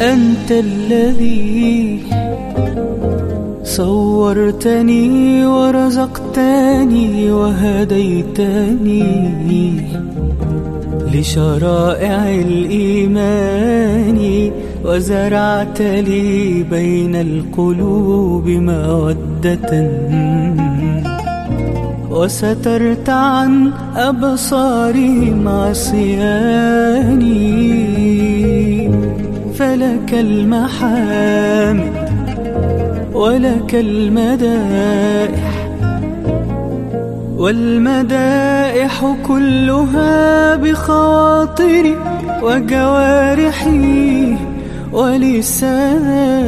أنت الذي صورتني ورزقتني وهديتني لشرائع الإيمان وزرعت لي بين القلوب مودة وسترت عن أبصارهم عصياني فلك المحامد ولك المدائح والمدائح كلها بخواطري وجوارحي ولساني.